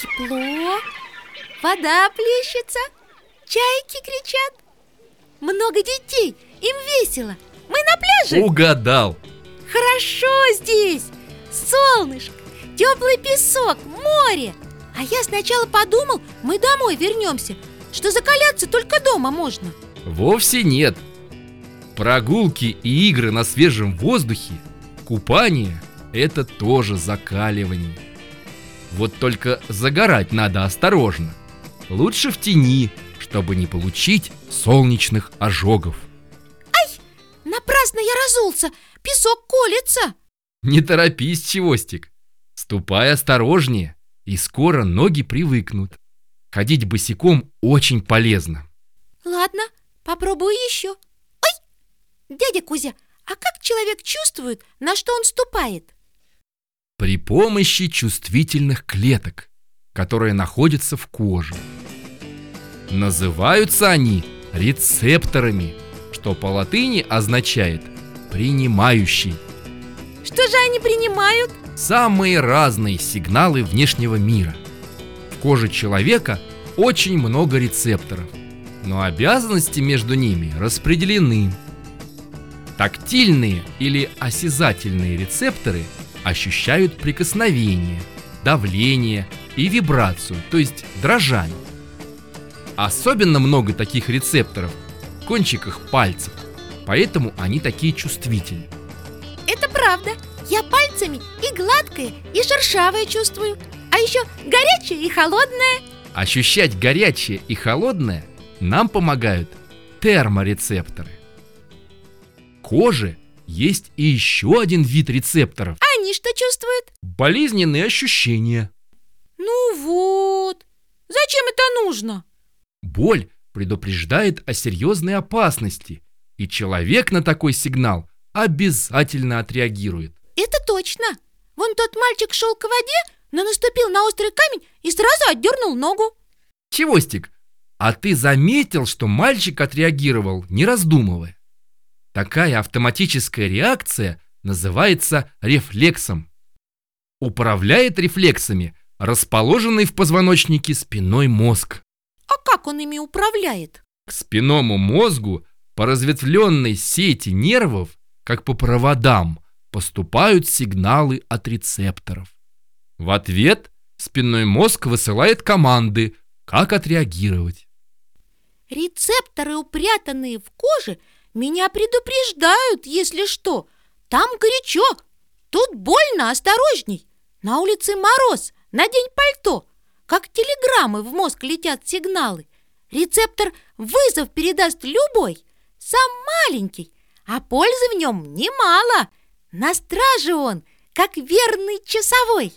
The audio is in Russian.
Тепло, вода плещется, чайки кричат. Много детей, им весело. Мы на пляже. Угадал. Хорошо здесь, солнышко, теплый песок, море. А я сначала подумал, мы домой вернемся, что закаляться только дома можно. Вовсе нет. Прогулки и игры на свежем воздухе, купание – это тоже закаливание. Вот только загорать надо осторожно. Лучше в тени, чтобы не получить солнечных ожогов. Напрасно я разулся, песок колется. Не торопись, Чевостик. Ступай осторожнее, и скоро ноги привыкнут. Ходить босиком очень полезно. Ладно, попробую еще. Дядя Кузя, а как человек чувствует, на что он ступает? При помощи чувствительных клеток, которые находятся в коже. Называются они рецепторами, что по латыни означает «принимающий». Что же они принимают? Самые разные сигналы внешнего мира. В коже человека очень много рецепторов, но обязанности между ними распределены. Тактильные или осязательные рецепторы ощущают прикосновение, давление и вибрацию, то есть дрожание. Особенно много таких рецепторов в кончиках пальцев, поэтому они такие чувствительные. Это правда. Я пальцами и гладкое, и шершавое чувствую. А еще горячее и холодное. Ощущать горячее и холодное нам помогают терморецепторы. Коже есть и еще один вид рецепторов А они что чувствуют? – болезненные ощущения. Ну вот. Зачем это нужно? Боль предупреждает о серьезной опасности, и человек на такой сигнал обязательно отреагирует. Это точно. Вон тот мальчик шел к воде, но наступил на острый камень и сразу отдернул ногу. Чевостик, а ты заметил, что мальчик отреагировал, не раздумывая? Такая автоматическая реакция называется рефлексом. Управляет рефлексами расположенный в позвоночнике спиной мозг. А как он ими управляет? К спинному мозгу по разветвленной сети нервов, как по проводам, поступают сигналы от рецепторов. В ответ спинной мозг высылает команды, как отреагировать. Рецепторы, упрятанные в коже, меня предупреждают, если что. Там горячо, тут больно, осторожней. На улице мороз, надень пальто. Как телеграммы в мозг летят сигналы. Рецептор вызов передаст любой, сам маленький, а пользы в нем немало. На страже он, как верный часовой.